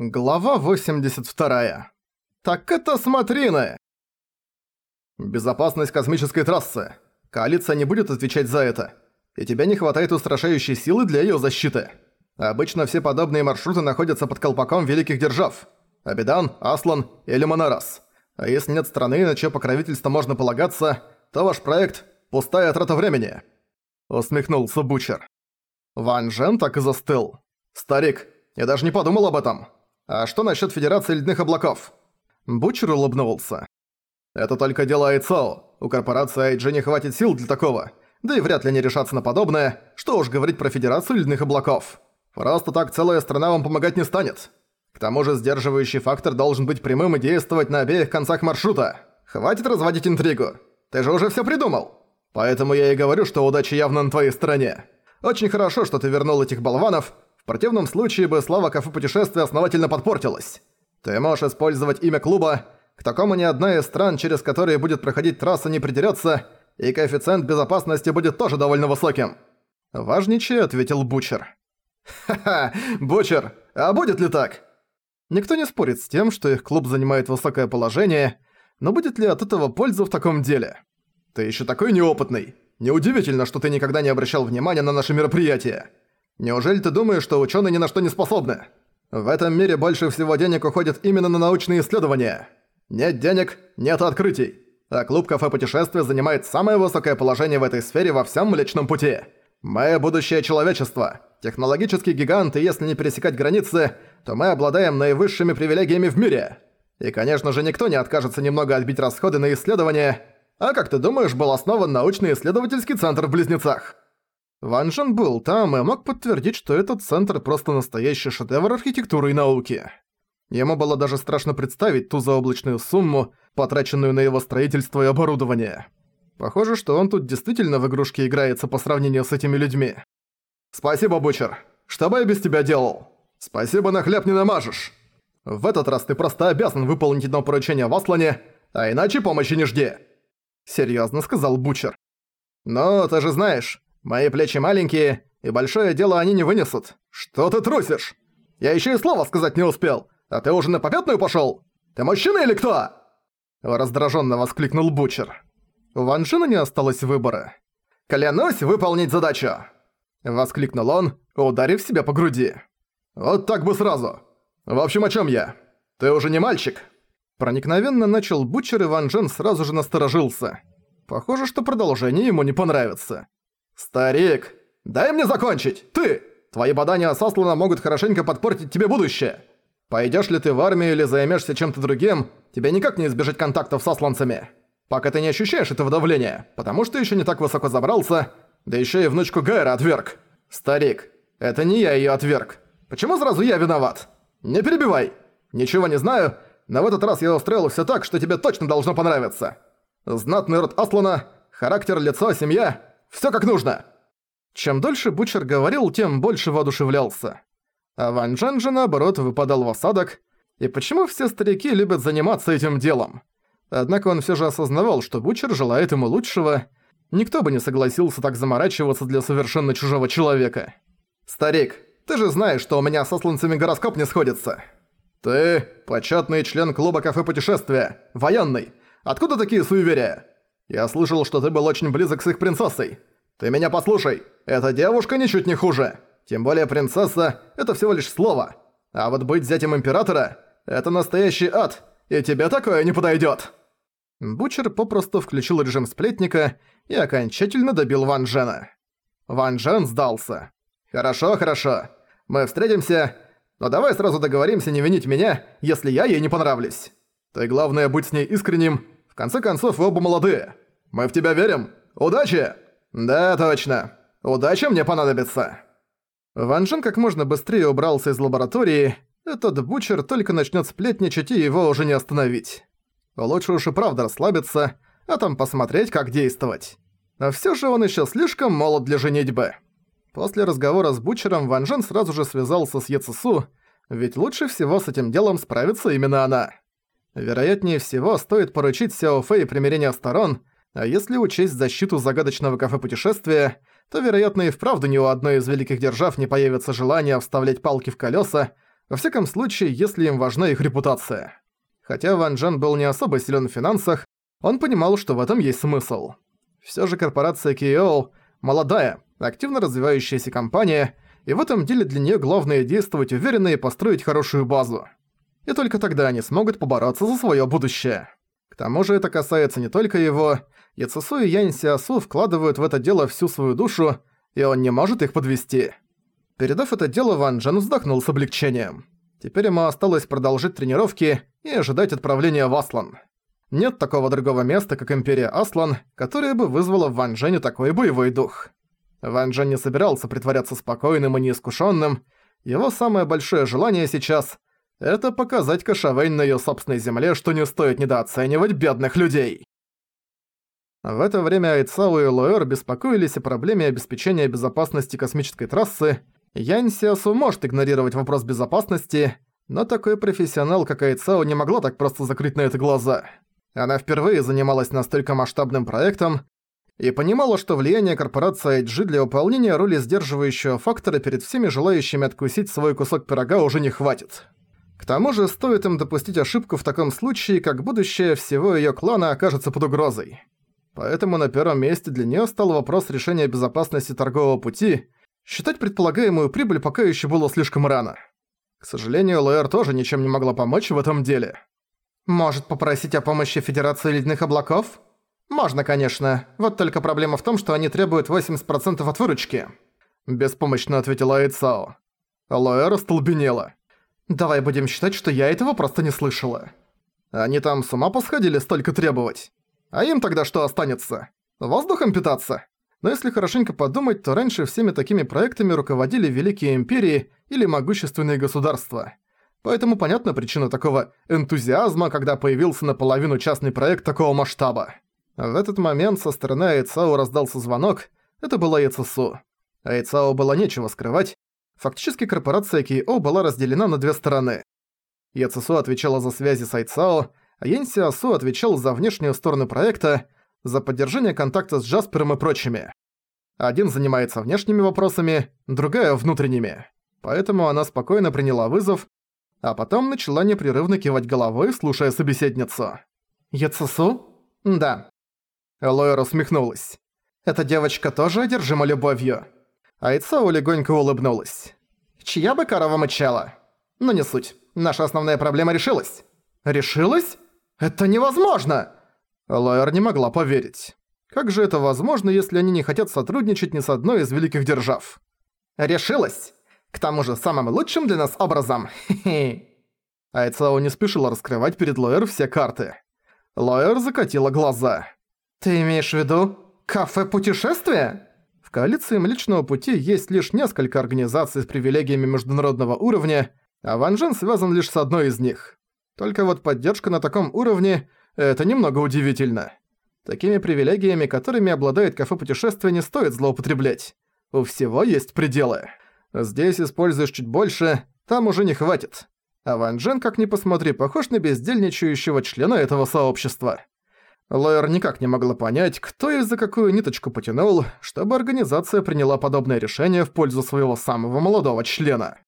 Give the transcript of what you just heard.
Глава 82. Так это смотрины! Безопасность космической трассы. Коалиция не будет отвечать за это. И тебе не хватает устрашающей силы для её защиты. Обычно все подобные маршруты находятся под колпаком великих держав. Абидан, Аслан или Монорас. А если нет страны, на чьё покровительство можно полагаться, то ваш проект – пустая трата времени. Усмехнулся Бучер. Ван Жен так и застыл. «Старик, я даже не подумал об этом. «А что насчет Федерации Ледяных Облаков?» Бучер улыбнулся. «Это только дело Айцао. У корпорации IG не хватит сил для такого. Да и вряд ли они решатся на подобное. Что уж говорить про Федерацию Ледяных Облаков. Просто так целая страна вам помогать не станет. К тому же сдерживающий фактор должен быть прямым и действовать на обеих концах маршрута. Хватит разводить интригу. Ты же уже всё придумал. Поэтому я и говорю, что удача явно на твоей стороне. Очень хорошо, что ты вернул этих болванов, противном случае бы слава кафе путешествия основательно подпортилась. Ты можешь использовать имя клуба, к такому ни одна из стран, через которые будет проходить трасса, не придерётся, и коэффициент безопасности будет тоже довольно высоким. Важничая ответил Бучер. «Ха-ха, Бучер, а будет ли так?» Никто не спорит с тем, что их клуб занимает высокое положение, но будет ли от этого польза в таком деле? Ты ещё такой неопытный. Неудивительно, что ты никогда не обращал внимания на наши мероприятия. Неужели ты думаешь, что ученые ни на что не способны? В этом мире больше всего денег уходит именно на научные исследования. Нет денег – нет открытий. А клуб кафе путешествия занимает самое высокое положение в этой сфере во всем Млечном Пути. Мы – будущее человечества. Технологический гигант, и если не пересекать границы, то мы обладаем наивысшими привилегиями в мире. И, конечно же, никто не откажется немного отбить расходы на исследования. А как ты думаешь, был основан научно-исследовательский центр в Близнецах? Ван Жен был там и мог подтвердить, что этот центр просто настоящий шедевр архитектуры и науки. Ему было даже страшно представить ту заоблачную сумму, потраченную на его строительство и оборудование. Похоже, что он тут действительно в игрушки играется по сравнению с этими людьми. «Спасибо, Бучер. Что бы я без тебя делал? Спасибо, на хлеб не намажешь. В этот раз ты просто обязан выполнить одно поручение в Аслане, а иначе помощи не жди», — серьезно сказал Бучер. «Но ты же знаешь, Мои плечи маленькие, и большое дело они не вынесут. Что ты трусишь? Я еще и слова сказать не успел, а ты уже на попятную пошел? Ты мужчина или кто?» Раздраженно воскликнул Бучер. У Ван Джина не осталось выбора. «Клянусь выполнить задачу!» Воскликнул он, ударив себя по груди. «Вот так бы сразу! В общем, о чем я? Ты уже не мальчик?» Проникновенно начал Бучер, и Ван Джен сразу же насторожился. Похоже, что продолжение ему не понравится. «Старик, дай мне закончить! Ты! Твои бадания с Аслана могут хорошенько подпортить тебе будущее! Пойдешь ли ты в армию или займешься чем-то другим, тебе никак не избежать контактов с асланцами. Пока ты не ощущаешь этого давления, потому что еще не так высоко забрался, да еще и внучку Гайра отверг. Старик, это не я ее отверг. Почему сразу я виноват? Не перебивай! Ничего не знаю, но в этот раз я устроил все так, что тебе точно должно понравиться. Знатный род Аслана, характер, лицо, семья Всё как нужно!» Чем дольше Бучер говорил, тем больше воодушевлялся. А Ван Джен же, наоборот, выпадал в осадок. И почему все старики любят заниматься этим делом? Однако он всё же осознавал, что Бучер желает ему лучшего. Никто бы не согласился так заморачиваться для совершенно чужого человека. «Старик, ты же знаешь, что у меня со слонцами гороскоп не сходится. Ты – почетный член клуба кафе путешествия, военный. Откуда такие суеверия?» Я слышал, что ты был очень близок с их принцессой. Ты меня послушай, эта девушка ничуть не хуже. Тем более принцесса – это всего лишь слово. А вот быть зятем императора – это настоящий ад, и тебе такое не подойдет. Бучер попросту включил режим сплетника и окончательно добил Ван Джена. Ван Джен сдался. «Хорошо, хорошо. Мы встретимся, но давай сразу договоримся не винить меня, если я ей не понравлюсь. Ты, главное, будь с ней искренним конце концов, вы оба молодые. Мы в тебя верим. Удачи!» «Да, точно. Удача мне понадобится». Ван Джен как можно быстрее убрался из лаборатории. Этот бучер только начнет сплетничать, и его уже не остановить. Лучше уж и правда расслабиться, а там посмотреть, как действовать. А всё же он ещё слишком молод для женитьбы. После разговора с Бучером Ван Джен сразу же связался с Ецесу, ведь лучше всего с этим делом справится именно она. Вероятнее всего, стоит поручить Сяо Фэй примирение сторон, а если учесть защиту загадочного кафе-путешествия, то, вероятно, и вправду ни у одной из великих держав не появится желание вставлять палки в колеса, во всяком случае, если им важна их репутация. Хотя Ван Джен был не особо силен в финансах, он понимал, что в этом есть смысл. Все же корпорация K.O. молодая, активно развивающаяся компания, и в этом деле для нее главное действовать уверенно и построить хорошую базу. И только тогда они смогут побороться за свое будущее. К тому же это касается не только его, Яцесу и Янь Сиасу вкладывают в это дело всю свою душу, и он не может их подвести. Передав это дело, Ван Джен вздохнул с облегчением. Теперь ему осталось продолжить тренировки и ожидать отправления в Аслан. Нет такого другого места, как Империя Аслан, которая бы вызвала в Ван Джене такой боевой дух. Ван Джен не собирался притворяться спокойным и неискушенным. Его самое большое желание сейчас — это показать Кашавейн на ее собственной земле, что не стоит недооценивать бедных людей. В это время Айцао и Лоэр беспокоились о проблеме обеспечения безопасности космической трассы, Янь может игнорировать вопрос безопасности, но такой профессионал, как Айцао, не могла так просто закрыть на это глаза. Она впервые занималась настолько масштабным проектом и понимала, что влияние корпорации IG для выполнения роли сдерживающего фактора перед всеми желающими откусить свой кусок пирога уже не хватит. К тому же стоит им допустить ошибку в таком случае, как будущее всего её клана окажется под угрозой. Поэтому на первом месте для неё стал вопрос решения безопасности торгового пути – Считать предполагаемую прибыль пока еще было слишком рано. К сожалению, Лоэр тоже ничем не могла помочь в этом деле. «Может попросить о помощи Федерации Ледяных Облаков?» «Можно, конечно. Вот только проблема в том, что они требуют 80% от выручки». Беспомощно ответила Айцао. Лоэр остолбенела. «Давай будем считать, что я этого просто не слышала». Они там с ума посходили столько требовать. А им тогда что останется? Воздухом питаться? Но если хорошенько подумать, то раньше всеми такими проектами руководили великие империи или могущественные государства. Поэтому понятна причина такого энтузиазма, когда появился наполовину частный проект такого масштаба. В этот момент со стороны Айцао раздался звонок, это была Яцесу. Айцао было нечего скрывать, фактически корпорация Кейо была разделена на две стороны. Яцесу отвечала за связи с Айцао, а Янси Асу отвечал за внешнюю сторону проекта, за поддержание контакта с Джаспером и прочими. Один занимается внешними вопросами, другая – внутренними. Поэтому она спокойно приняла вызов, а потом начала непрерывно кивать головой, слушая собеседницу. «Яцесу?» «Да». Элойра усмехнулась. «Эта девочка тоже одержима любовью». Айцао легонько улыбнулась. «Чья бы корова мычала?» «Но не суть. Наша основная проблема решилась». «Решилась? Это невозможно!» Лоэр не могла поверить. Как же это возможно, если они не хотят сотрудничать ни с одной из великих держав? Решилась! К тому же самым лучшим для нас образом. Айцао не спешила раскрывать перед Лоэр все карты. Лоэр закатила глаза. «Ты имеешь в виду кафе-путешествие?» В коалиции Млечного Пути есть лишь несколько организаций с привилегиями международного уровня, а Ван Джен связан лишь с одной из них. Только вот поддержка на таком уровне это немного удивительно. Такими привилегиями, которыми обладает кафе путешествия, не стоит злоупотреблять. У всего есть пределы. Здесь используешь чуть больше, там уже не хватит. А Ван Джен, как ни посмотри, похож на бездельничающего члена этого сообщества. Лойер никак не могла понять, кто и за какую ниточку потянул, чтобы организация приняла подобное решение в пользу своего самого молодого члена.